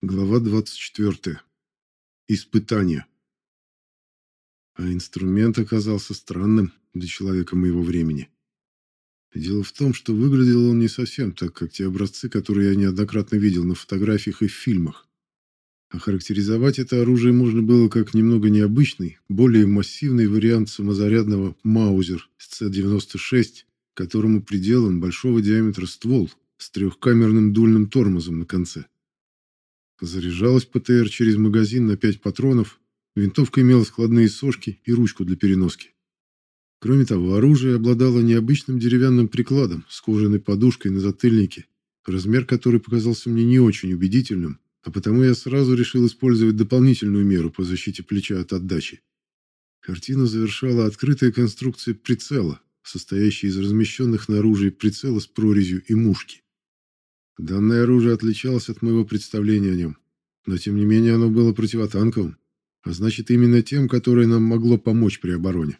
Глава 24. Испытание. А инструмент оказался странным для человека моего времени. Дело в том, что выглядел он не совсем так, как те образцы, которые я неоднократно видел на фотографиях и в фильмах. Охарактеризовать это оружие можно было как немного необычный, более массивный вариант самозарядного Маузер СЦ-96, которому приделан большого диаметра ствол с трехкамерным дульным тормозом на конце. Заряжалась ПТР через магазин на 5 патронов, винтовка имела складные сошки и ручку для переноски. Кроме того, оружие обладало необычным деревянным прикладом с кожаной подушкой на затыльнике, размер которой показался мне не очень убедительным, а потому я сразу решил использовать дополнительную меру по защите плеча от отдачи. Картину завершала открытая конструкция прицела, состоящая из размещенных на оружии прицела с прорезью и мушки. Данное оружие отличалось от моего представления о нем, но тем не менее оно было противотанковым, а значит именно тем, которое нам могло помочь при обороне.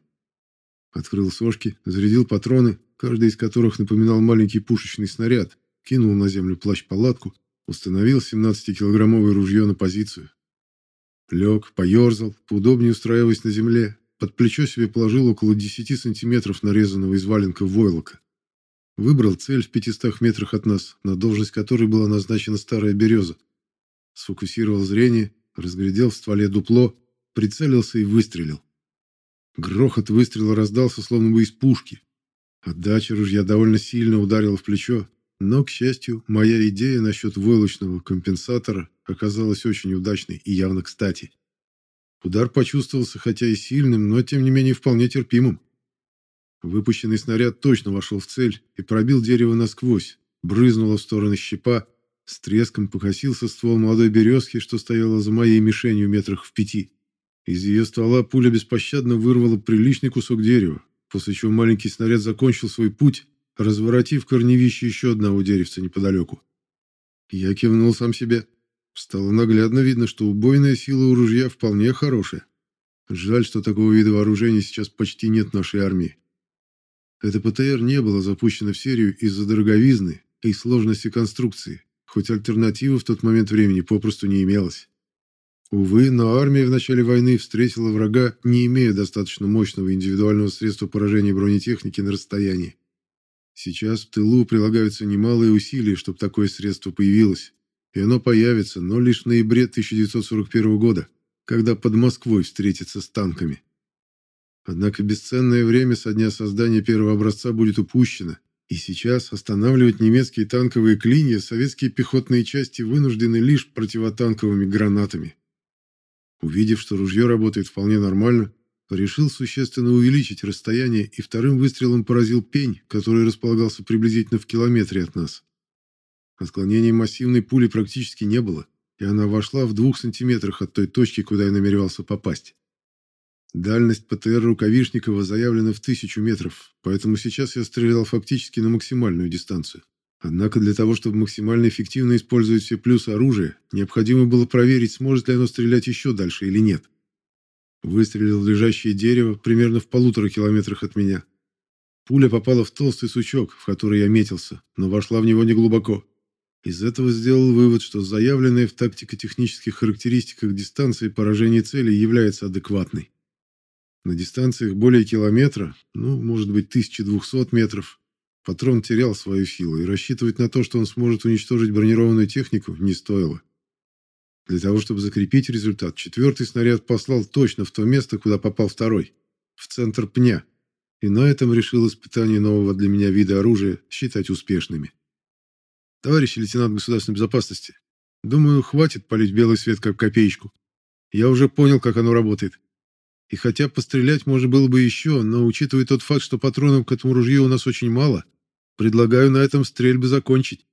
Открыл сошки, зарядил патроны, каждый из которых напоминал маленький пушечный снаряд, кинул на землю плащ-палатку, установил 17-килограммовое ружье на позицию. Лег, поерзал, поудобнее устраиваясь на земле, под плечо себе положил около 10 сантиметров нарезанного из валенка войлока. Выбрал цель в 500 метрах от нас, на должность которой была назначена старая береза. Сфокусировал зрение, разглядел в стволе дупло, прицелился и выстрелил. Грохот выстрела раздался словно бы из пушки. Отдача ружья довольно сильно ударила в плечо, но, к счастью, моя идея насчет войлочного компенсатора оказалась очень удачной и явно кстати. Удар почувствовался хотя и сильным, но тем не менее вполне терпимым. Выпущенный снаряд точно вошел в цель и пробил дерево насквозь, брызнула в стороны щепа, с треском покосился ствол молодой березки, что стояла за моей мишенью метрах в пяти. Из ее ствола пуля беспощадно вырвала приличный кусок дерева, после чего маленький снаряд закончил свой путь, разворотив корневище еще одного деревца неподалеку. Я кивнул сам себе. Стало наглядно видно, что убойная сила у ружья вполне хорошая. Жаль, что такого вида вооружения сейчас почти нет в нашей армии. Эта ПТР не была запущена в серию из-за дороговизны и сложности конструкции, хоть альтернативы в тот момент времени попросту не имелось. Увы, но армия в начале войны встретила врага, не имея достаточно мощного индивидуального средства поражения бронетехники на расстоянии. Сейчас в тылу прилагаются немалые усилия, чтобы такое средство появилось, и оно появится, но лишь в ноябре 1941 года, когда под Москвой встретится с танками. Однако бесценное время со дня создания первого образца будет упущено, и сейчас останавливать немецкие танковые клинья советские пехотные части вынуждены лишь противотанковыми гранатами. Увидев, что ружье работает вполне нормально, решил существенно увеличить расстояние и вторым выстрелом поразил пень, который располагался приблизительно в километре от нас. Отклонений массивной пули практически не было, и она вошла в двух сантиметрах от той точки, куда я намеревался попасть. Дальность ПТР Рукавишникова заявлена в тысячу метров, поэтому сейчас я стрелял фактически на максимальную дистанцию. Однако для того, чтобы максимально эффективно использовать все плюсы оружия, необходимо было проверить, сможет ли оно стрелять еще дальше или нет. Выстрелил в лежащее дерево примерно в полутора километрах от меня. Пуля попала в толстый сучок, в который я метился, но вошла в него неглубоко. Из этого сделал вывод, что заявленная в тактико-технических характеристиках дистанция поражения цели является адекватной. На дистанциях более километра, ну, может быть, 1200 метров, патрон терял свою силу, и рассчитывать на то, что он сможет уничтожить бронированную технику, не стоило. Для того, чтобы закрепить результат, четвертый снаряд послал точно в то место, куда попал второй, в центр пня, и на этом решил испытание нового для меня вида оружия считать успешными. Товарищ лейтенант государственной безопасности, думаю, хватит полить белый свет как копеечку. Я уже понял, как оно работает. И хотя пострелять можно было бы еще, но учитывая тот факт, что патронов к этому ружью у нас очень мало, предлагаю на этом стрельбы закончить.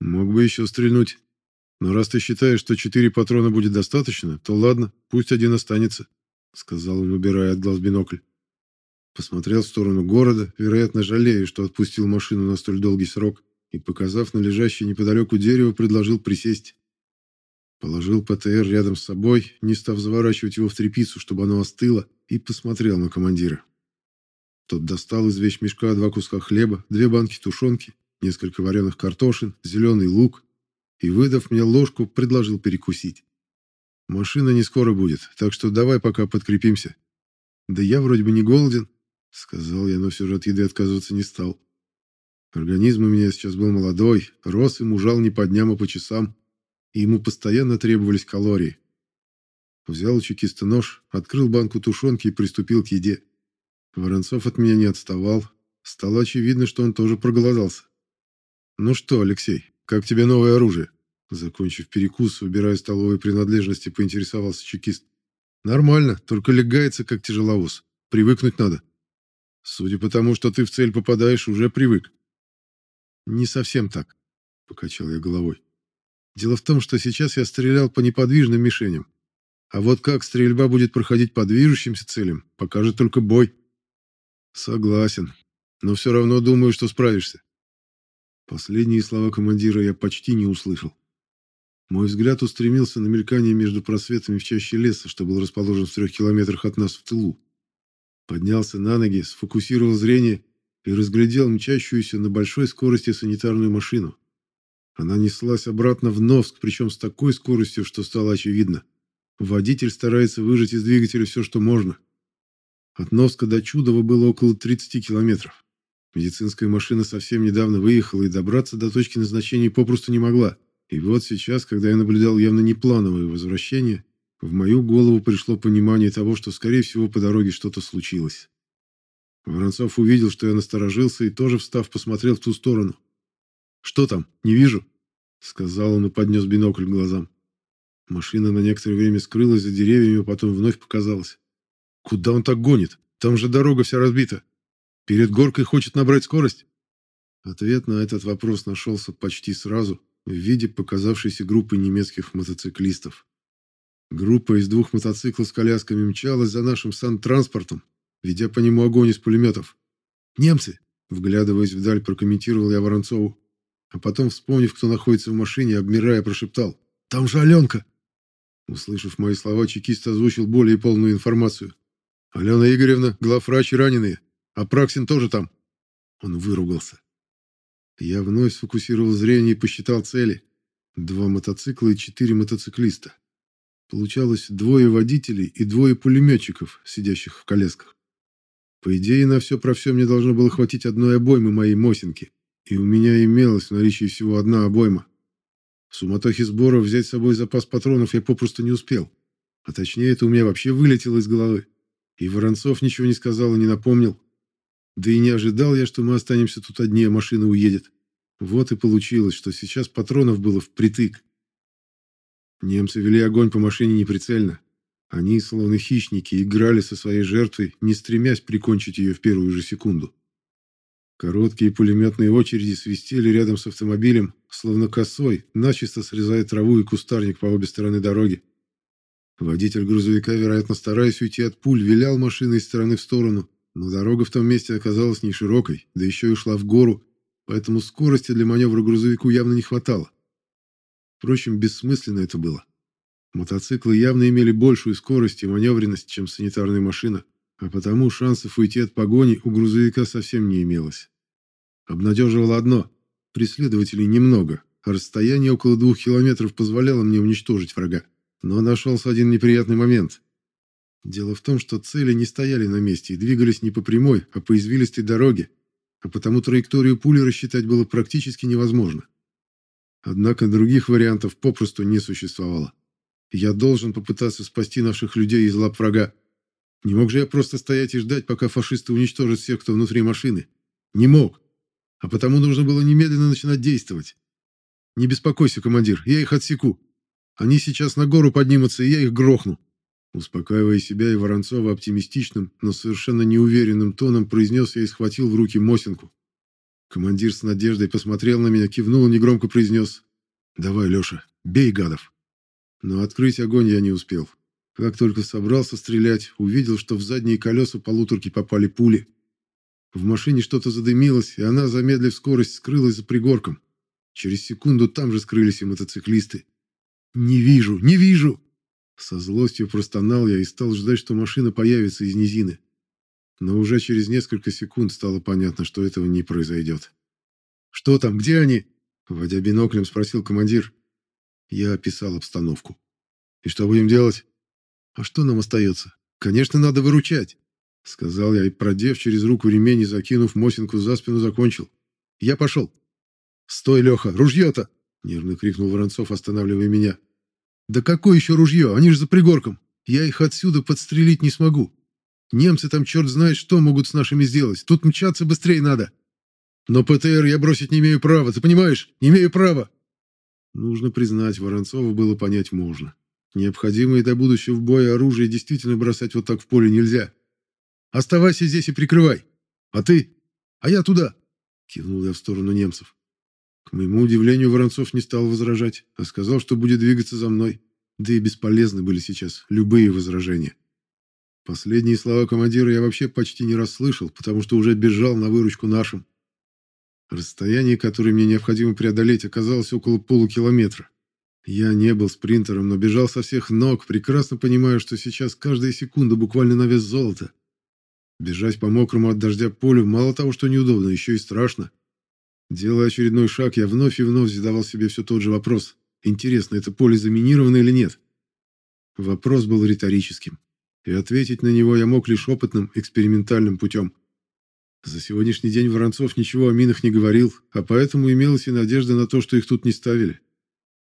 Мог бы еще стрельнуть. Но раз ты считаешь, что четыре патрона будет достаточно, то ладно, пусть один останется, сказал он, убирая от глаз бинокль. Посмотрел в сторону города, вероятно, жалея, что отпустил машину на столь долгий срок, и, показав на лежащее неподалеку дерево, предложил присесть. Положил ПТР рядом с собой, не став заворачивать его в тряпицу, чтобы оно остыло, и посмотрел на командира. Тот достал из вещмешка два куска хлеба, две банки тушенки, несколько вареных картошин, зеленый лук. и, выдав мне ложку, предложил перекусить. «Машина не скоро будет, так что давай пока подкрепимся». «Да я вроде бы не голоден», — сказал я, но все же от еды отказываться не стал. Организм у меня сейчас был молодой, рос и мужал не по дням, а по часам, и ему постоянно требовались калории. Взял у чекиста нож, открыл банку тушенки и приступил к еде. Воронцов от меня не отставал. Стало очевидно, что он тоже проголодался. «Ну что, Алексей, как тебе новое оружие?» Закончив перекус, убирая столовые принадлежности, поинтересовался чекист. «Нормально, только легается, как тяжеловоз. Привыкнуть надо». «Судя по тому, что ты в цель попадаешь, уже привык». «Не совсем так», — покачал я головой. «Дело в том, что сейчас я стрелял по неподвижным мишеням. А вот как стрельба будет проходить по движущимся целям, покажет только бой». «Согласен, но все равно думаю, что справишься». Последние слова командира я почти не услышал. Мой взгляд устремился на мелькание между просветами в чаще леса, что был расположен в трех километрах от нас в тылу. Поднялся на ноги, сфокусировал зрение и разглядел мчащуюся на большой скорости санитарную машину. Она неслась обратно в Новск, причем с такой скоростью, что стало очевидно. Водитель старается выжать из двигателя все, что можно. От Новска до Чудова было около 30 километров. Медицинская машина совсем недавно выехала и добраться до точки назначения попросту не могла. И вот сейчас, когда я наблюдал явно неплановое возвращение, в мою голову пришло понимание того, что, скорее всего, по дороге что-то случилось. Воронцов увидел, что я насторожился, и тоже, встав, посмотрел в ту сторону. «Что там? Не вижу», — сказал он и поднес бинокль к глазам. Машина на некоторое время скрылась за деревьями, а потом вновь показалась. «Куда он так гонит? Там же дорога вся разбита. Перед горкой хочет набрать скорость?» Ответ на этот вопрос нашелся почти сразу, в виде показавшейся группы немецких мотоциклистов. Группа из двух мотоциклов с колясками мчалась за нашим сантранспортом, ведя по нему огонь из пулеметов. «Немцы!» — вглядываясь вдаль, прокомментировал я Воронцову. А потом, вспомнив, кто находится в машине, обмирая, прошептал. «Там же Аленка!» Услышав мои слова, чекист озвучил более полную информацию. «Алена Игоревна, главврач и раненые. А Праксин тоже там». Он выругался. Я вновь сфокусировал зрение и посчитал цели. Два мотоцикла и четыре мотоциклиста. Получалось двое водителей и двое пулеметчиков, сидящих в колясках. По идее, на все про все мне должно было хватить одной обоймы моей Мосинки. И у меня имелась в наличии всего одна обойма. В суматохе сбора взять с собой запас патронов я попросту не успел. А точнее, это у меня вообще вылетело из головы. И Воронцов ничего не сказал и не напомнил. Да и не ожидал я, что мы останемся тут одни, а машина уедет. Вот и получилось, что сейчас патронов было впритык. Немцы вели огонь по машине неприцельно. Они, словно хищники, играли со своей жертвой, не стремясь прикончить ее в первую же секунду. Короткие пулеметные очереди свистели рядом с автомобилем, словно косой, начисто срезая траву и кустарник по обе стороны дороги. Водитель грузовика, вероятно, стараясь уйти от пуль, вилял машиной из стороны в сторону, но дорога в том месте оказалась не широкой, да еще и шла в гору, поэтому скорости для маневра грузовику явно не хватало. Впрочем, бессмысленно это было. Мотоциклы явно имели большую скорость и маневренность, чем санитарная машина, а потому шансов уйти от погони у грузовика совсем не имелось. Обнадеживало одно – преследователей немного, а расстояние около двух километров позволяло мне уничтожить врага. Но нашелся один неприятный момент. Дело в том, что цели не стояли на месте и двигались не по прямой, а по извилистой дороге, а потому траекторию пули рассчитать было практически невозможно. Однако других вариантов попросту не существовало. Я должен попытаться спасти наших людей из лап врага. Не мог же я просто стоять и ждать, пока фашисты уничтожат всех, кто внутри машины. Не мог. А потому нужно было немедленно начинать действовать. Не беспокойся, командир, я их отсеку. Они сейчас на гору поднимутся, и я их грохну. Успокаивая себя и Воронцова оптимистичным, но совершенно неуверенным тоном произнес я и схватил в руки Мосинку. Командир с надеждой посмотрел на меня, кивнул и негромко произнес «Давай, Леша, бей гадов». Но открыть огонь я не успел. Как только собрался стрелять, увидел, что в задние колеса полуторки попали пули. В машине что-то задымилось, и она, замедлив скорость, скрылась за пригорком. Через секунду там же скрылись и мотоциклисты. «Не вижу, не вижу!» Со злостью простонал я и стал ждать, что машина появится из низины. Но уже через несколько секунд стало понятно, что этого не произойдет. «Что там? Где они?» Водя биноклем, спросил командир. Я описал обстановку. «И что будем делать?» «А что нам остается? Конечно, надо выручать!» Сказал я и, продев через руку ремень и закинув Мосинку за спину, закончил. «Я пошел!» «Стой, Леха! Ружье-то!» — нервно крикнул Воронцов, останавливая меня. «Да какое еще ружье? Они же за пригорком! Я их отсюда подстрелить не смогу! Немцы там черт знает что могут с нашими сделать! Тут мчаться быстрее надо!» «Но ПТР я бросить не имею права, ты понимаешь? Не имею права!» Нужно признать, Воронцова было понять можно. Необходимое для будущего боя оружие действительно бросать вот так в поле нельзя. «Оставайся здесь и прикрывай! А ты? А я туда!» Кивнул я в сторону немцев. К моему удивлению, Воронцов не стал возражать, а сказал, что будет двигаться за мной. Да и бесполезны были сейчас любые возражения. Последние слова командира я вообще почти не расслышал, потому что уже бежал на выручку нашим. Расстояние, которое мне необходимо преодолеть, оказалось около полукилометра. Я не был спринтером, но бежал со всех ног, прекрасно понимая, что сейчас каждая секунда буквально на вес золота. Бежать по мокрому от дождя полю мало того, что неудобно, еще и страшно. Делая очередной шаг, я вновь и вновь задавал себе все тот же вопрос. Интересно, это поле заминировано или нет? Вопрос был риторическим, и ответить на него я мог лишь опытным, экспериментальным путем. За сегодняшний день Воронцов ничего о минах не говорил, а поэтому имелась и надежда на то, что их тут не ставили.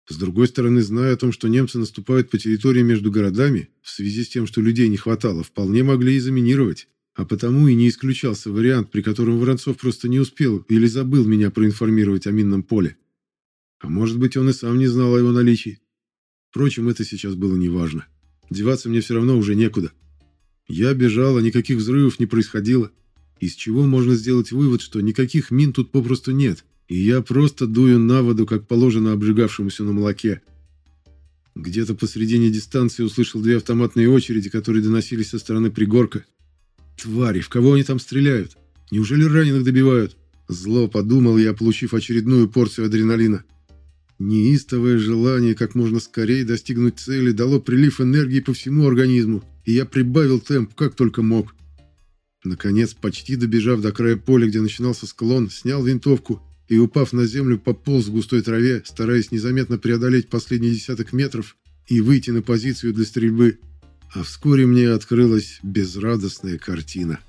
С другой стороны, зная о том, что немцы наступают по территории между городами, в связи с тем, что людей не хватало, вполне могли и заминировать. А потому и не исключался вариант, при котором Воронцов просто не успел или забыл меня проинформировать о минном поле. А может быть, он и сам не знал о его наличии. Впрочем, это сейчас было неважно. Деваться мне все равно уже некуда. Я бежал, а никаких взрывов не происходило. Из чего можно сделать вывод, что никаких мин тут попросту нет, и я просто дую на воду, как положено обжигавшемуся на молоке. Где-то посредине дистанции услышал две автоматные очереди, которые доносились со стороны пригорка, Твари, в кого они там стреляют? Неужели раненых добивают? Зло подумал я, получив очередную порцию адреналина. Неистовое желание как можно скорее достигнуть цели дало прилив энергии по всему организму, и я прибавил темп как только мог. Наконец, почти добежав до края поля, где начинался склон, снял винтовку и, упав на землю, пополз в густой траве, стараясь незаметно преодолеть последний десяток метров и выйти на позицию для стрельбы. А вскоре мне открылась безрадостная картина.